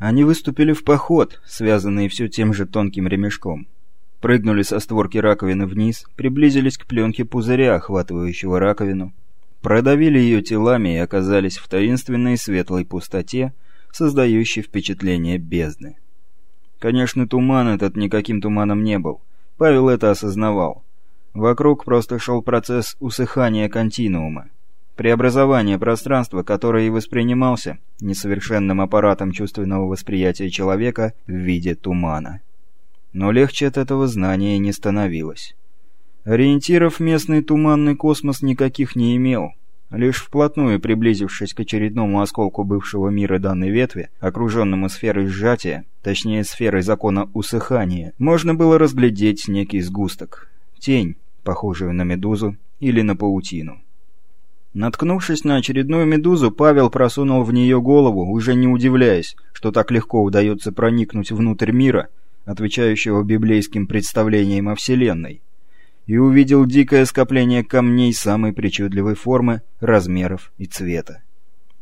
Они выступили в поход, связанные все тем же тонким ремешком. Прыгнули со створки раковины вниз, приблизились к пленке пузыря, охватывающего раковину, продавили ее телами и оказались в таинственной светлой пустоте, создающей впечатление бездны. Конечно, туман этот никаким туманом не был. Павел это осознавал. Вокруг просто шел процесс усыхания континуума. Преобразование пространства, которое и воспринимался несовершенным аппаратом чувственного восприятия человека в виде тумана. Но легче от этого знания не становилось. Ориентиров местный туманный космос никаких не имел. Лишь вплотную приблизившись к очередному осколку бывшего мира данной ветви, окруженному сферой сжатия, точнее сферой закона усыхания, можно было разглядеть некий сгусток. Тень, похожую на медузу или на паутину. Наткнувшись на очередную медузу, Павел просунул в нее голову, уже не удивляясь, что так легко удается проникнуть внутрь мира, отвечающего библейским представлениям о Вселенной, и увидел дикое скопление камней самой причудливой формы, размеров и цвета.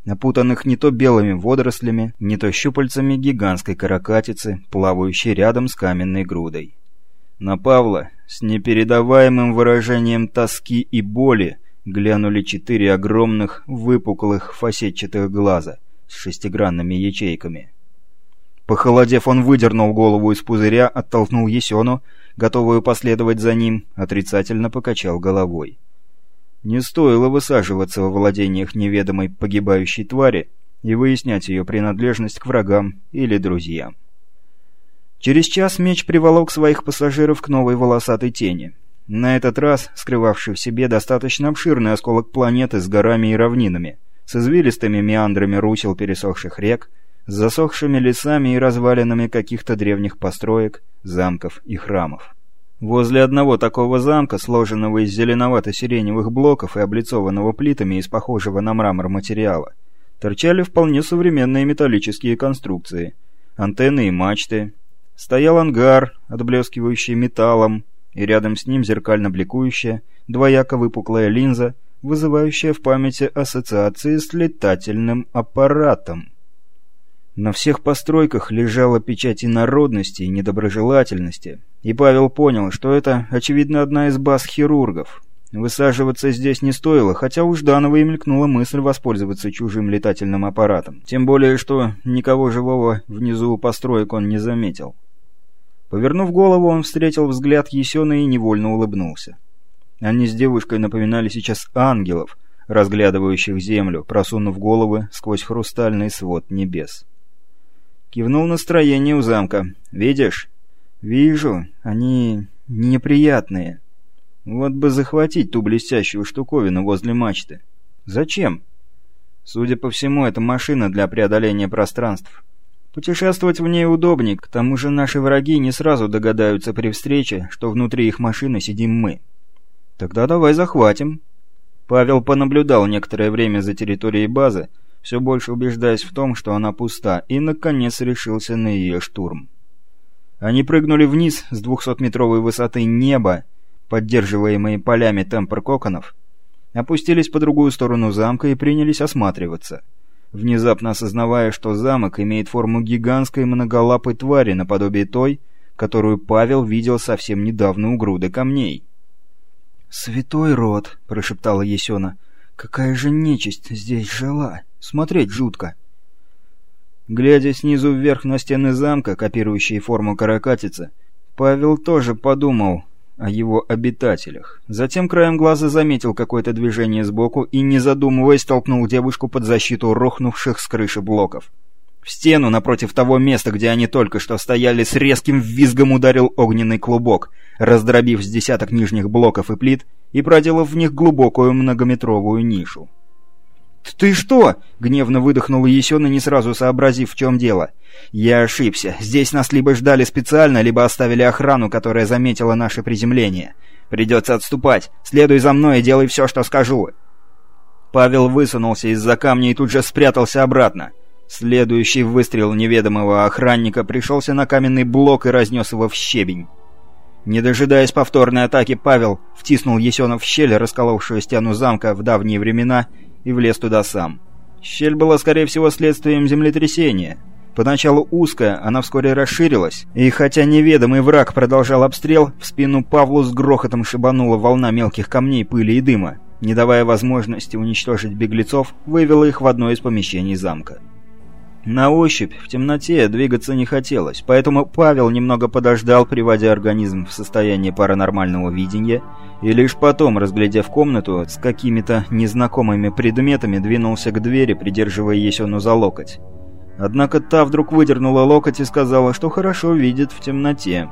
Напутанных не то белыми водорослями, не то щупальцами гигантской каракатицы, плавающей рядом с каменной грудой. На Павла с непередаваемым выражением тоски и боли глянули четыре огромных, выпуклых, фасетчатых глаза с шестигранными ячейками. Похолодев, он выдернул голову из пузыря, оттолкнул Есену, готовую последовать за ним, отрицательно покачал головой. Не стоило высаживаться во владениях неведомой погибающей твари и выяснять ее принадлежность к врагам или друзьям. Через час меч приволок своих пассажиров к новой волосатой тени — на этот раз скрывавший в себе достаточно обширный осколок планеты с горами и равнинами, с извилистыми меандрами русел пересохших рек, с засохшими лесами и развалинами каких-то древних построек, замков и храмов. Возле одного такого замка, сложенного из зеленовато-сиреневых блоков и облицованного плитами из похожего на мрамор материала, торчали вполне современные металлические конструкции, антенны и мачты. Стоял ангар, отблескивающий металлом, и рядом с ним зеркально бликующая, двояко выпуклая линза, вызывающая в памяти ассоциации с летательным аппаратом. На всех постройках лежала печать инородности и недоброжелательности, и Павел понял, что это, очевидно, одна из баз хирургов. Высаживаться здесь не стоило, хотя у Жданова и мелькнула мысль воспользоваться чужим летательным аппаратом. Тем более, что никого живого внизу у построек он не заметил. Повернув голову, он встретил взгляд Есена и невольно улыбнулся. Они с девушкой напоминали сейчас ангелов, разглядывающих землю, просунув головы сквозь хрустальный свод небес. Кивнул настроение у замка. «Видишь?» «Вижу. Они неприятные. Вот бы захватить ту блестящую штуковину возле мачты. Зачем?» «Судя по всему, это машина для преодоления пространств. Путешествовать в ней удобнее, к тому же наши враги не сразу догадаются при встрече, что внутри их машины сидим мы. Тогда давай захватим. Павел понаблюдал некоторое время за территорией базы, все больше убеждаясь в том, что она пуста, и, наконец, решился на ее штурм. Они прыгнули вниз с двухсотметровой высоты неба, поддерживаемые полями темпер-коконов, опустились по другую сторону замка и принялись осматриваться — внезапно осознавая, что замок имеет форму гигантской многолапой твари наподобие той, которую Павел видел совсем недавно у груды камней. «Святой род!» — прошептала Есена. «Какая же нечисть здесь жила! Смотреть жутко!» Глядя снизу вверх на стены замка, копирующие форму каракатицы, Павел тоже подумал, о его обитателях. Затем краем глаза заметил какое-то движение сбоку и, не задумываясь, толкнул девушку под защиту рухнувших с крыши блоков. В стену напротив того места, где они только что стояли, с резким визгом ударил огненный клубок, раздробив с десяток нижних блоков и плит и проделав в них глубокую многометровую нишу. «Ты что?» — гневно выдохнул Есена, не сразу сообразив, в чем дело. «Я ошибся. Здесь нас либо ждали специально, либо оставили охрану, которая заметила наше приземление. Придется отступать. Следуй за мной и делай все, что скажу». Павел высунулся из-за камня и тут же спрятался обратно. Следующий выстрел неведомого охранника пришелся на каменный блок и разнес его в щебень. Не дожидаясь повторной атаки, Павел втиснул Есена в щель, расколовшую стену замка в давние времена, и влез туда сам. Щель была, скорее всего, следствием землетрясения. Поначалу узкая, она вскоре расширилась, и хотя неведомый враг продолжал обстрел, в спину Павлу с грохотом шибанула волна мелких камней, пыли и дыма, не давая возможности уничтожить беглецов, вывела их в одно из помещений замка. На ощупь в темноте двигаться не хотелось, поэтому Павел немного подождал, приводя организм в состояние паранормального видения, и лишь потом, разглядев комнату с какими-то незнакомыми предметами, двинулся к двери, придерживая Есену за локоть. Однако та вдруг выдернула локоть и сказала, что хорошо видит в темноте.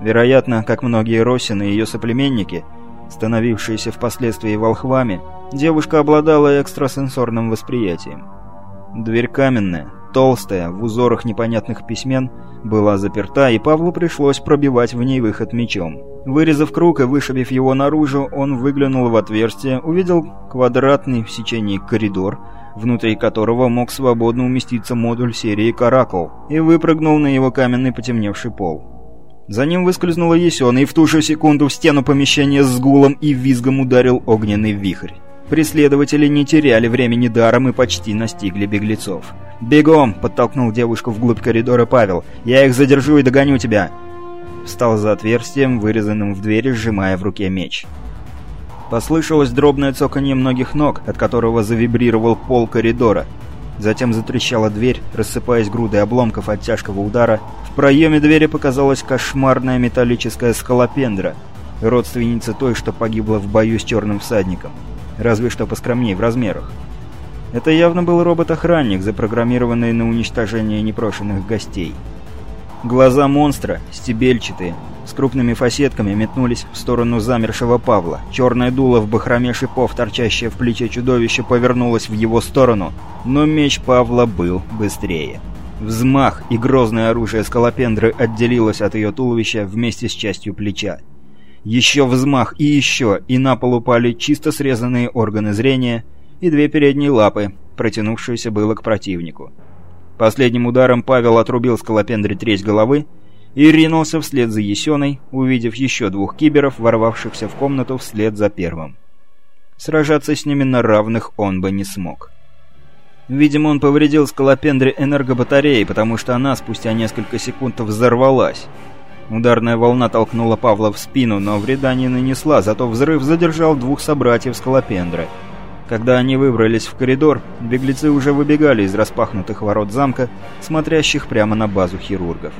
Вероятно, как многие Росины и ее соплеменники, становившиеся впоследствии волхвами, девушка обладала экстрасенсорным восприятием. Дверь каменная, толстая, в узорах непонятных письмен, была заперта, и Павлу пришлось пробивать в ней выход мечом. Вырезав круг и вышибив его наружу, он выглянул в отверстие, увидел квадратный в сечении коридор, внутри которого мог свободно уместиться модуль серии «Каракул», и выпрыгнул на его каменный потемневший пол. За ним выскользнула Есена, и в ту же секунду в стену помещения с гулом и визгом ударил огненный вихрь. Преследователи не теряли времени даром и почти настигли беглецов. «Бегом!» — подтолкнул девушку вглубь коридора Павел. «Я их задержу и догоню тебя!» Встал за отверстием, вырезанным в двери, сжимая в руке меч. Послышалось дробное цоканье многих ног, от которого завибрировал пол коридора. Затем затрещала дверь, рассыпаясь грудой обломков от тяжкого удара. В проеме двери показалась кошмарная металлическая скалопендра, родственница той, что погибла в бою с черным всадником. Разве что поскромней в размерах. Это явно был робот-охранник, запрограммированный на уничтожение непрошенных гостей. Глаза монстра, стебельчатые, с крупными фасетками, метнулись в сторону замершего Павла. Черное дуло в бахроме шипов, торчащее в плече чудовища, повернулось в его сторону, но меч Павла был быстрее. Взмах, и грозное оружие скалопендры отделилось от ее туловища вместе с частью плеча. Еще взмах и еще, и на пол упали чисто срезанные органы зрения и две передние лапы, протянувшиеся было к противнику. Последним ударом Павел отрубил скалопендре треть головы и ринулся вслед за Есеной, увидев еще двух киберов, ворвавшихся в комнату вслед за первым. Сражаться с ними на равных он бы не смог. Видимо, он повредил скалопендре энергобатареи, потому что она спустя несколько секунд взорвалась. Ударная волна толкнула Павла в спину, но вреда не нанесла, зато взрыв задержал двух собратьев скалопендры. Когда они выбрались в коридор, беглецы уже выбегали из распахнутых ворот замка, смотрящих прямо на базу хирургов.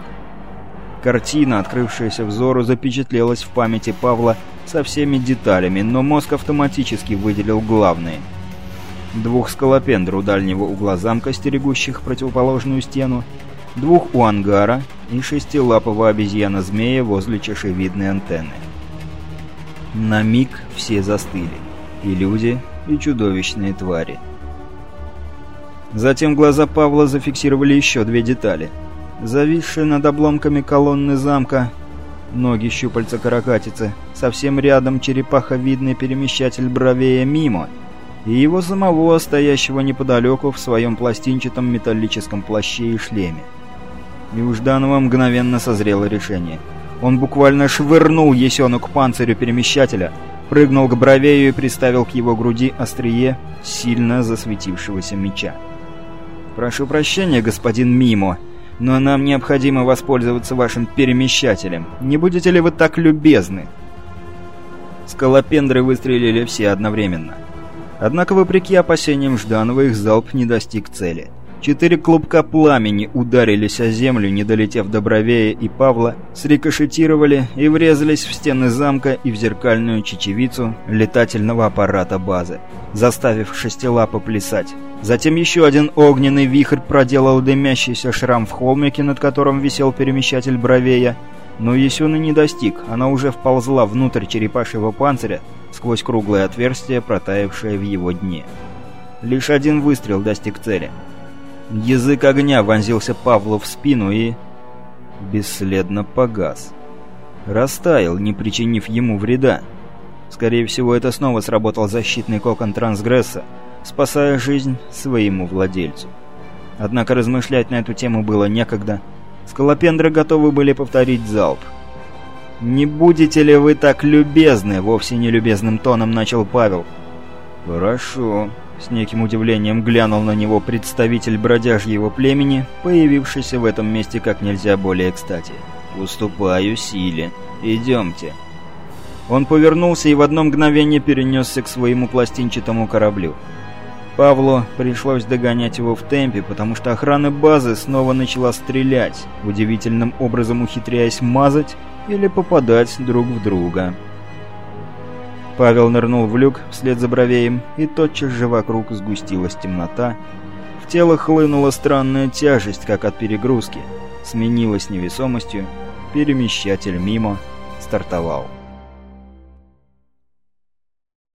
Картина, открывшаяся взору, запечатлелась в памяти Павла со всеми деталями, но мозг автоматически выделил главные. Двух скалопендр у дальнего угла замка, стерегущих противоположную стену, двух у ангара и шестилапого обезьяна-змея возле чашевидной антенны. На миг все застыли. И люди, и чудовищные твари. Затем глаза Павла зафиксировали еще две детали. Зависшие над обломками колонны замка ноги щупальца каракатицы, совсем рядом черепаховидный перемещатель бровея мимо, и его самого, стоящего неподалеку в своем пластинчатом металлическом плаще и шлеме. И у Жданова мгновенно созрело решение. Он буквально швырнул Есену к панцирю перемещателя, прыгнул к бровею и приставил к его груди острие сильно засветившегося меча. «Прошу прощения, господин Мимо, но нам необходимо воспользоваться вашим перемещателем. Не будете ли вы так любезны?» Скалопендры выстрелили все одновременно. Однако, вопреки опасениям Жданова, их залп не достиг цели. Четыре клубка пламени ударились о землю, не долетев до Бровея и Павла, срикошетировали и врезались в стены замка и в зеркальную чечевицу летательного аппарата базы, заставив шестилапо плясать. Затем еще один огненный вихрь проделал дымящийся шрам в холмике, над которым висел перемещатель Бровея, но Есюна не достиг, она уже вползла внутрь черепашьего панциря сквозь круглое отверстие, протаявшее в его дне. Лишь один выстрел достиг цели — Язык огня вонзился Павлу в спину и... бесследно погас. Растаял, не причинив ему вреда. Скорее всего, это снова сработал защитный кокон трансгресса, спасая жизнь своему владельцу. Однако размышлять на эту тему было некогда. Скалопендры готовы были повторить залп. «Не будете ли вы так любезны?» — вовсе не любезным тоном начал Павел. «Хорошо», С неким удивлением глянул на него представитель бродяжьего племени, появившийся в этом месте как нельзя более кстати. «Уступаю силе. Идемте». Он повернулся и в одно мгновение перенесся к своему пластинчатому кораблю. Павлу пришлось догонять его в темпе, потому что охрана базы снова начала стрелять, удивительным образом ухитряясь мазать или попадать друг в друга. Павел нырнул в люк вслед за Бровеем, и тотчас же вокруг сгустилась темнота. В тело хлынула странная тяжесть, как от перегрузки. Сменилась невесомостью, перемещатель мимо стартовал.